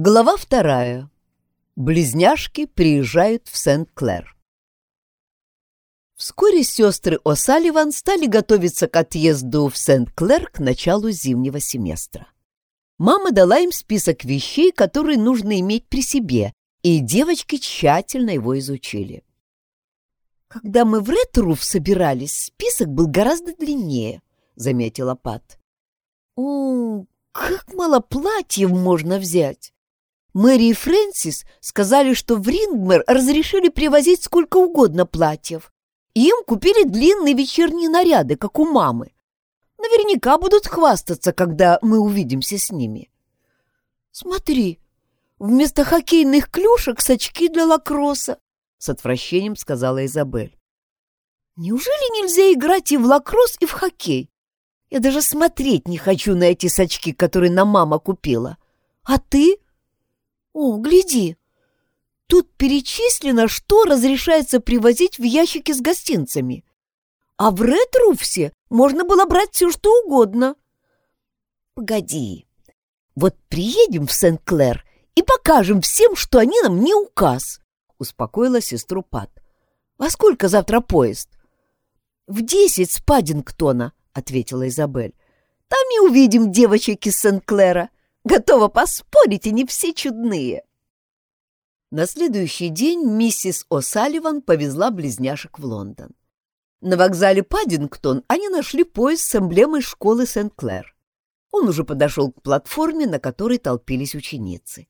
Глава вторая. Близняшки приезжают в Сент-Клэр. Вскоре сестры О'Салливан стали готовиться к отъезду в Сент-Клэр к началу зимнего семестра. Мама дала им список вещей, которые нужно иметь при себе, и девочки тщательно его изучили. «Когда мы в Ретруф собирались, список был гораздо длиннее», — заметила Пат. «О, как мало платьев можно взять! Мэри и Фрэнсис сказали, что в Рингмер разрешили привозить сколько угодно платьев. Им купили длинные вечерние наряды, как у мамы. Наверняка будут хвастаться, когда мы увидимся с ними. Смотри, вместо хоккейных клюшек сачки для лакросса, — с отвращением сказала Изабель. Неужели нельзя играть и в лакросс, и в хоккей? Я даже смотреть не хочу на эти сачки, которые нам мама купила. А ты? — «О, гляди! Тут перечислено, что разрешается привозить в ящики с гостинцами. А в Ред-Руфсе можно было брать все, что угодно». «Погоди, вот приедем в Сент-Клэр и покажем всем, что они нам не указ», — успокоила сестру Пат. «Во сколько завтра поезд?» «В десять с Паддингтона», — ответила Изабель. «Там и увидим девочек из Сент-Клэра. Готова поспорить, они все чудные. На следующий день миссис О'Салливан повезла близняшек в Лондон. На вокзале Паддингтон они нашли поезд с эмблемой школы Сент-Клэр. Он уже подошел к платформе, на которой толпились ученицы.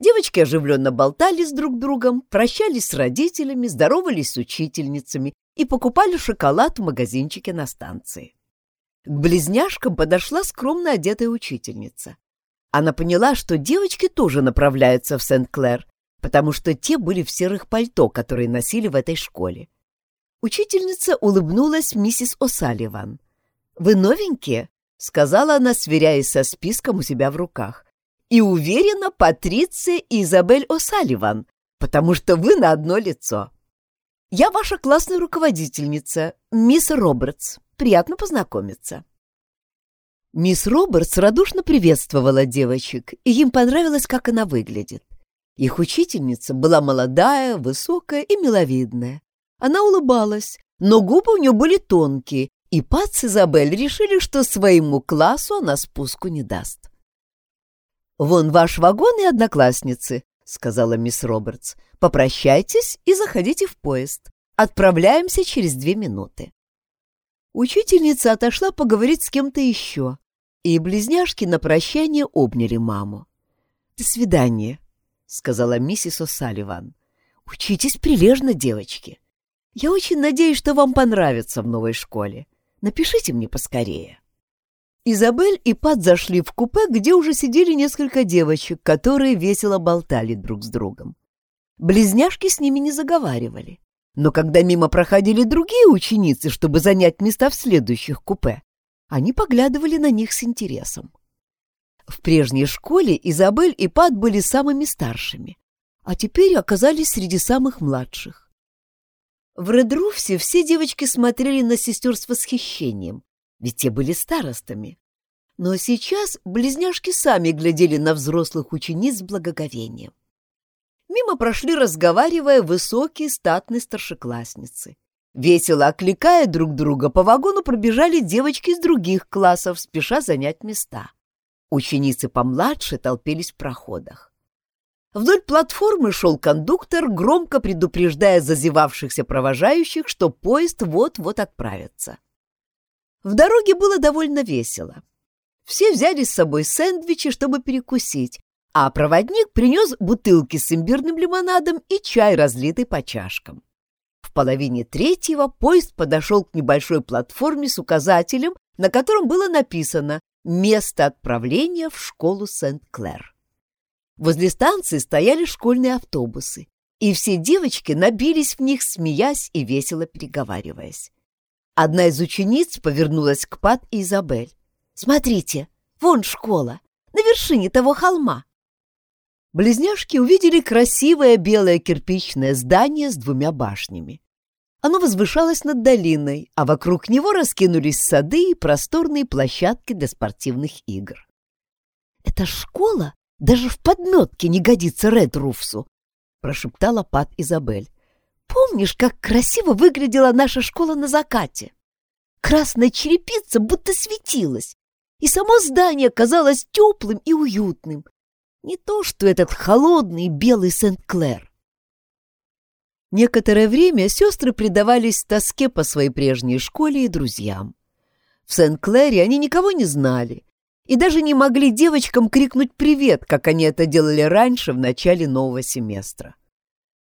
Девочки оживленно болтали с друг другом, прощались с родителями, здоровались с учительницами и покупали шоколад в магазинчике на станции. К близняшкам подошла скромно одетая учительница. Она поняла, что девочки тоже направляются в Сент-Клэр, потому что те были в серых пальто, которые носили в этой школе. Учительница улыбнулась миссис О'Салливан. «Вы новенькие?» — сказала она, сверяясь со списком у себя в руках. «И уверена, Патриция и Изабель О'Салливан, потому что вы на одно лицо. Я ваша классная руководительница, мисс Робертс. Приятно познакомиться». Мисс Робертс радушно приветствовала девочек, и им понравилось, как она выглядит. Их учительница была молодая, высокая и миловидная. Она улыбалась, но губы у нее были тонкие, и Пат с Изабель решили, что своему классу она спуску не даст. «Вон ваш вагон и одноклассницы», — сказала мисс Робертс. «Попрощайтесь и заходите в поезд. Отправляемся через две минуты». Учительница отошла поговорить с кем-то еще, и близняшки на прощание обняли маму. «До свидания», — сказала миссис О'Салливан. «Учитесь прилежно, девочки. Я очень надеюсь, что вам понравится в новой школе. Напишите мне поскорее». Изабель и Пат зашли в купе, где уже сидели несколько девочек, которые весело болтали друг с другом. Близняшки с ними не заговаривали. Но когда мимо проходили другие ученицы, чтобы занять места в следующих купе, они поглядывали на них с интересом. В прежней школе Изабель и Пат были самыми старшими, а теперь оказались среди самых младших. В Редруфсе все девочки смотрели на сестер с восхищением, ведь те были старостами. Но сейчас близняшки сами глядели на взрослых учениц с благоговением. Мимо прошли, разговаривая, высокие статные старшеклассницы. Весело окликая друг друга, по вагону пробежали девочки из других классов, спеша занять места. Ученицы помладше толпились в проходах. Вдоль платформы шел кондуктор, громко предупреждая зазевавшихся провожающих, что поезд вот-вот отправится. В дороге было довольно весело. Все взяли с собой сэндвичи, чтобы перекусить, а проводник принес бутылки с имбирным лимонадом и чай, разлитый по чашкам. В половине третьего поезд подошел к небольшой платформе с указателем, на котором было написано «Место отправления в школу Сент-Клэр». Возле станции стояли школьные автобусы, и все девочки набились в них, смеясь и весело переговариваясь. Одна из учениц повернулась к Пат и Изабель. «Смотрите, вон школа, на вершине того холма. Близняшки увидели красивое белое кирпичное здание с двумя башнями. Оно возвышалось над долиной, а вокруг него раскинулись сады и просторные площадки для спортивных игр. «Это школа Даже в подметке не годится Ред Руфсу, — прошептала Пат Изабель. Помнишь, как красиво выглядела наша школа на закате? Красная черепица будто светилась, и само здание казалось теплым и уютным. Не то, что этот холодный белый Сент-Клэр. Некоторое время сестры предавались тоске по своей прежней школе и друзьям. В Сент-Клэре они никого не знали и даже не могли девочкам крикнуть «привет», как они это делали раньше в начале нового семестра.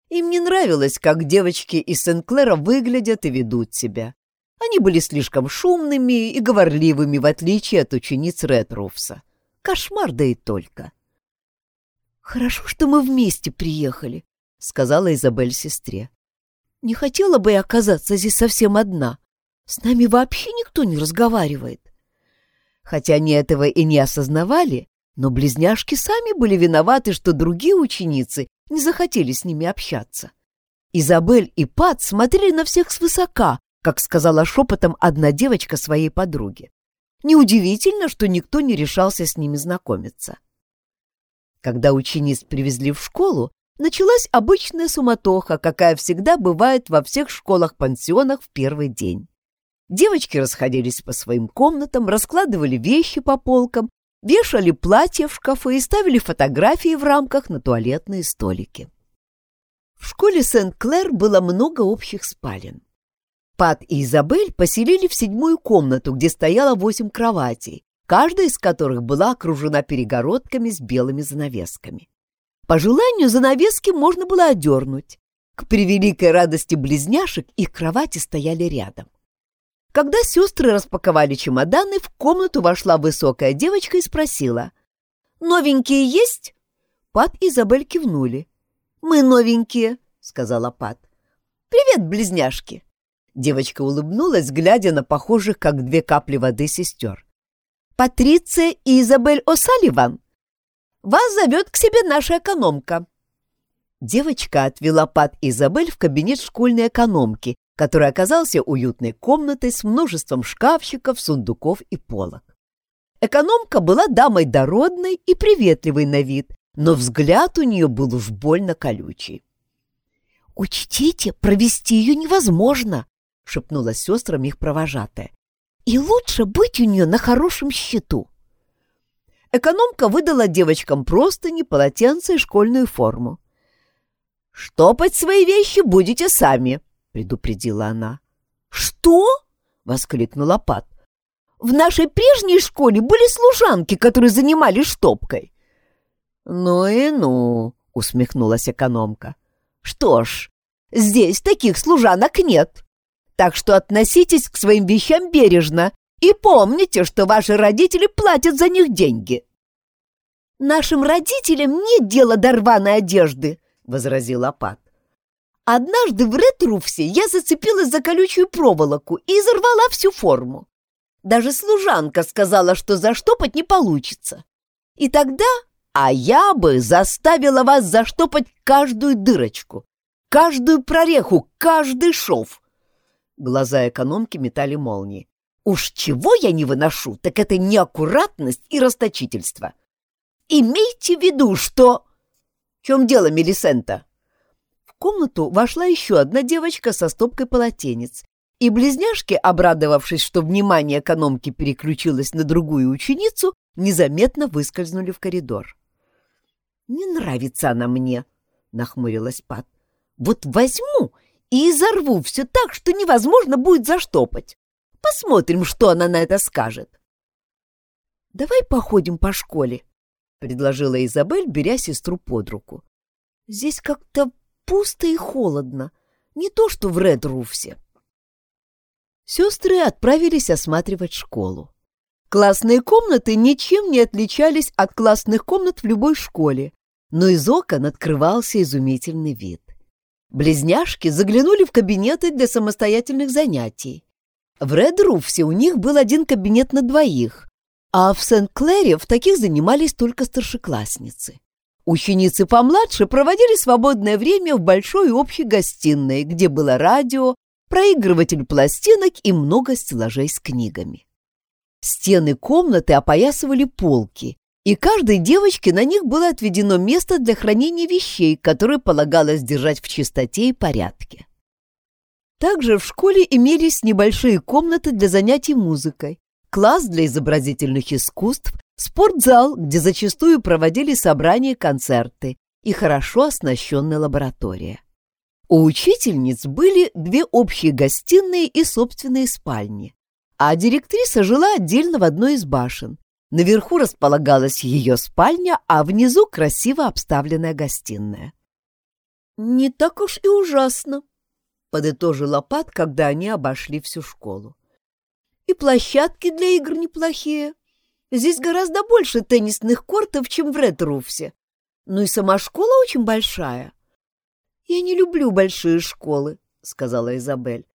Им не нравилось, как девочки из Сент-Клэра выглядят и ведут себя. Они были слишком шумными и говорливыми, в отличие от учениц Ретруфса. Кошмар, да и только. «Хорошо, что мы вместе приехали», — сказала Изабель сестре. «Не хотела бы я оказаться здесь совсем одна. С нами вообще никто не разговаривает. Хотя они этого и не осознавали, но близняшки сами были виноваты, что другие ученицы не захотели с ними общаться. Изабель и Пат смотрели на всех свысока, как сказала шепотом одна девочка своей подруге. Неудивительно, что никто не решался с ними знакомиться. Когда учениц привезли в школу, началась обычная суматоха, какая всегда бывает во всех школах-пансионах в первый день. Девочки расходились по своим комнатам, раскладывали вещи по полкам, вешали платья в шкафы и ставили фотографии в рамках на туалетные столики. В школе Сент-Клэр было много общих спален. Пат и Изабель поселили в седьмую комнату, где стояло восемь кроватей, каждая из которых была окружена перегородками с белыми занавесками. По желанию занавески можно было одернуть. К превеликой радости близняшек их кровати стояли рядом. Когда сестры распаковали чемоданы, в комнату вошла высокая девочка и спросила. «Новенькие есть?» Пат и Изабель кивнули. «Мы новенькие», — сказала Пат. «Привет, близняшки!» Девочка улыбнулась, глядя на похожих, как две капли воды, сестер. «Патриция Изабель О'Салливан! Вас зовет к себе наша экономка!» Девочка отвела Пат Изабель в кабинет школьной экономки, который оказался уютной комнатой с множеством шкафчиков, сундуков и полок. Экономка была дамой дородной и приветливой на вид, но взгляд у нее был уж больно колючий. «Учтите, провести ее невозможно», — шепнула сестрам их провожатая. «И лучше быть у нее на хорошем счету». Экономка выдала девочкам простыни, полотенце и школьную форму. «Штопать свои вещи будете сами», предупредила она. «Что?» — воскликнула Пат. «В нашей прежней школе были служанки, которые занимались штопкой». «Ну и ну», — усмехнулась экономка. «Что ж, здесь таких служанок нет, так что относитесь к своим вещам бережно и помните, что ваши родители платят за них деньги». «Нашим родителям нет дела до рваной одежды», — возразила Пат. Однажды в ретруфсе я зацепилась за колючую проволоку и изорвала всю форму. Даже служанка сказала, что заштопать не получится. И тогда, а я бы заставила вас заштопать каждую дырочку, каждую прореху, каждый шов. Глаза экономки метали молнии. Уж чего я не выношу, так это неаккуратность и расточительство. Имейте в виду, что... В чем дело, Мелисента? комнату вошла еще одна девочка со стопкой полотенец, и близняшки, обрадовавшись, что внимание экономки переключилось на другую ученицу, незаметно выскользнули в коридор. «Не нравится она мне», — нахмурилась Пат. «Вот возьму и изорву все так, что невозможно будет заштопать. Посмотрим, что она на это скажет». «Давай походим по школе», — предложила Изабель, беря сестру под руку. «Здесь как-то пусто и холодно, не то что в Редруфсе. Сестры отправились осматривать школу. Классные комнаты ничем не отличались от классных комнат в любой школе, но из окон открывался изумительный вид. Близняшки заглянули в кабинеты для самостоятельных занятий. В Редруфсе у них был один кабинет на двоих, а в Сент-Клэре в таких занимались только старшеклассницы. Ученицы помладше проводили свободное время в большой общей гостиной, где было радио, проигрыватель пластинок и много стеллажей с книгами. Стены комнаты опоясывали полки, и каждой девочке на них было отведено место для хранения вещей, которые полагалось держать в чистоте и порядке. Также в школе имелись небольшие комнаты для занятий музыкой, класс для изобразительных искусств, спортзал, где зачастую проводили собрания и концерты, и хорошо оснащенная лаборатория. У учительниц были две общие гостиные и собственные спальни, а директриса жила отдельно в одной из башен. Наверху располагалась ее спальня, а внизу красиво обставленная гостиная. «Не так уж и ужасно», — подытожила Пат, когда они обошли всю школу. «И площадки для игр неплохие. Здесь гораздо больше теннисных кортов, чем в Редруфсе. Ну и сама школа очень большая». «Я не люблю большие школы», — сказала Изабель.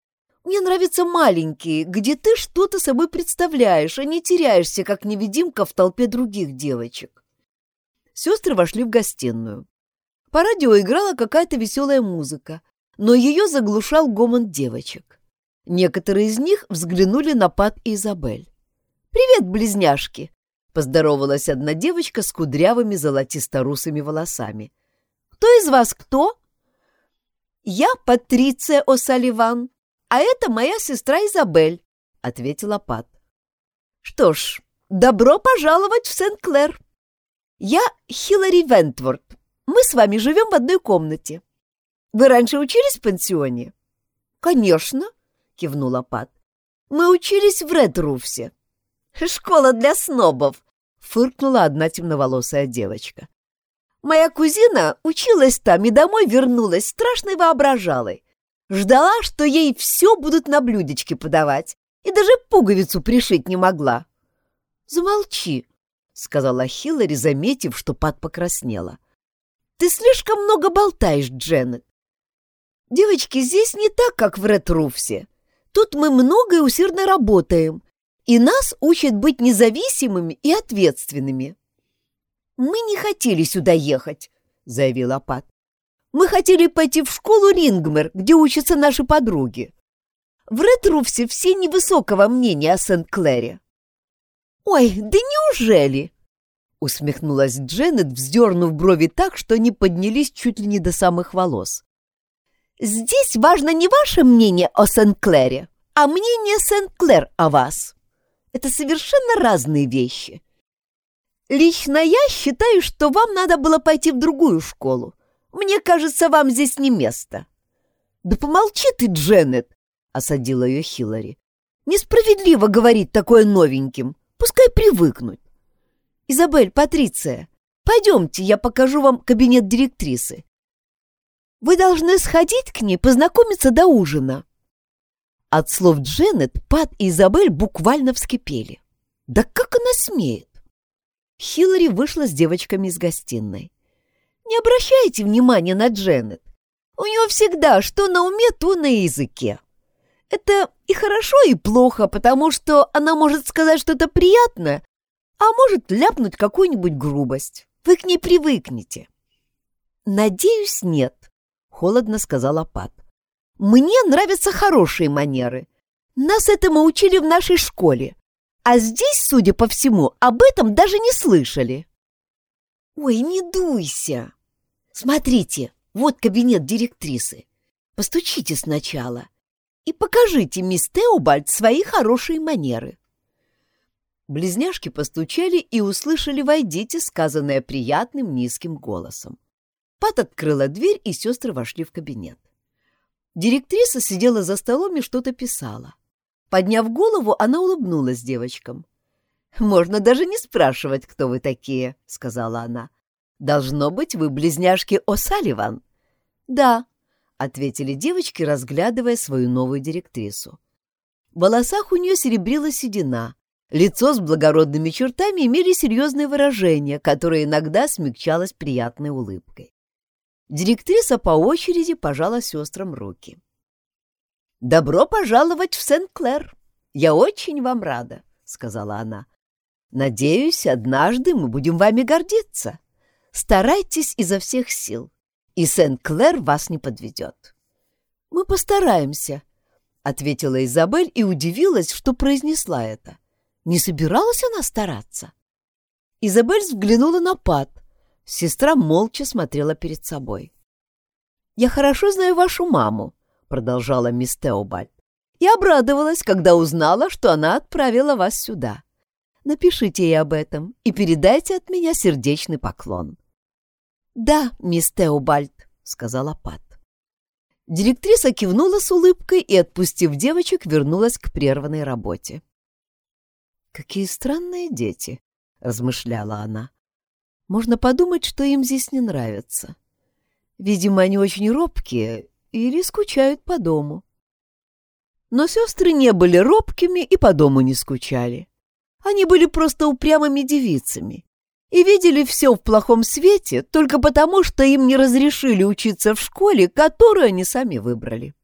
Мне нравятся маленькие, где ты что-то собой представляешь, а не теряешься, как невидимка в толпе других девочек. Сестры вошли в гостиную. По радио играла какая-то веселая музыка, но ее заглушал гомон девочек. Некоторые из них взглянули на Пат и Изабель. «Привет, близняшки!» — поздоровалась одна девочка с кудрявыми золотисто-русыми волосами. «Кто из вас кто?» «Я Патриция О'Салливан», «А это моя сестра Изабель», — ответила Пат. «Что ж, добро пожаловать в Сент-Клэр. Я Хиллари Вентворд. Мы с вами живем в одной комнате. Вы раньше учились в пансионе?» «Конечно», — кивнула Пат. «Мы учились в Редруфсе». «Школа для снобов», — фыркнула одна темноволосая девочка. «Моя кузина училась там и домой вернулась страшной воображалой. Ждала, что ей все будут на блюдечке подавать, и даже пуговицу пришить не могла. «Замолчи», — сказала Хиллари, заметив, что Пат покраснела. «Ты слишком много болтаешь, Дженнет. Девочки, здесь не так, как в Ретруфсе. Тут мы много и усердно работаем, и нас учат быть независимыми и ответственными». «Мы не хотели сюда ехать», — заявила Пат. Мы хотели пойти в школу Рингмер, где учатся наши подруги. В Ретруфсе все невысокого мнения о Сент-Клэре. «Ой, да неужели?» — усмехнулась Дженнет, вздернув брови так, что они поднялись чуть ли не до самых волос. «Здесь важно не ваше мнение о Сент-Клэре, а мнение Сент-Клэр о вас. Это совершенно разные вещи. Лично я считаю, что вам надо было пойти в другую школу. Мне кажется, вам здесь не место». «Да помолчи ты, Дженнет!» — осадила ее Хиллари. «Несправедливо говорить такое новеньким. Пускай привыкнут. Изабель, Патриция, пойдемте, я покажу вам кабинет директрисы. Вы должны сходить к ней, познакомиться до ужина». От слов Дженнет Пат и Изабель буквально вскипели. «Да как она смеет?» Хиллари вышла с девочками из гостиной. Не обращайте внимания на Дженнет. У нее всегда что на уме, то на языке. Это и хорошо, и плохо, потому что она может сказать что-то приятное, а может ляпнуть какую-нибудь грубость. Вы к ней привыкнете. Надеюсь, нет, холодно сказала Пат. Мне нравятся хорошие манеры. Нас этому учили в нашей школе. А здесь, судя по всему, об этом даже не слышали. Ой, не дуйся, Смотрите, вот кабинет директрисы. Постучите сначала и покажите мисс Теобальд свои хорошие манеры. Близняшки постучали и услышали «Войдите», сказанное приятным низким голосом. Пат открыла дверь, и сестры вошли в кабинет. Директриса сидела за столом и что-то писала. Подняв голову, она улыбнулась девочкам. «Можно даже не спрашивать, кто вы такие», — сказала она. Должно быть, вы близняшки О'Салливан?» «Да», — ответили девочки, разглядывая свою новую директрису. В волосах у нее серебрила седина. Лицо с благородными чертами имели серьезные выражения, которые иногда смягчалось приятной улыбкой. Директриса по очереди пожала сестрам руки. «Добро пожаловать в Сент-Клэр! Я очень вам рада», — сказала она. «Надеюсь, однажды мы будем вами гордиться». Старайтесь изо всех сил, и Сен-Клэр вас не подведет. — Мы постараемся, — ответила Изабель и удивилась, что произнесла это. Не собиралась она стараться? Изабель взглянула на Пат. Сестра молча смотрела перед собой. «Я хорошо знаю вашу маму», — продолжала мисс Теобальд, «и обрадовалась, когда узнала, что она отправила вас сюда. Напишите ей об этом и передайте от меня сердечный поклон». «Да, мисс Теобальд», — сказала Пат. Директриса кивнула с улыбкой и, отпустив девочек, вернулась к прерванной работе. «Какие странные дети», — размышляла она. «Можно подумать, что им здесь не нравится. Видимо, они очень робкие или скучают по дому». Но сестры не были робкими и по дому не скучали. Они были просто упрямыми девицами и видели все в плохом свете только потому, что им не разрешили учиться в школе, которую они сами выбрали.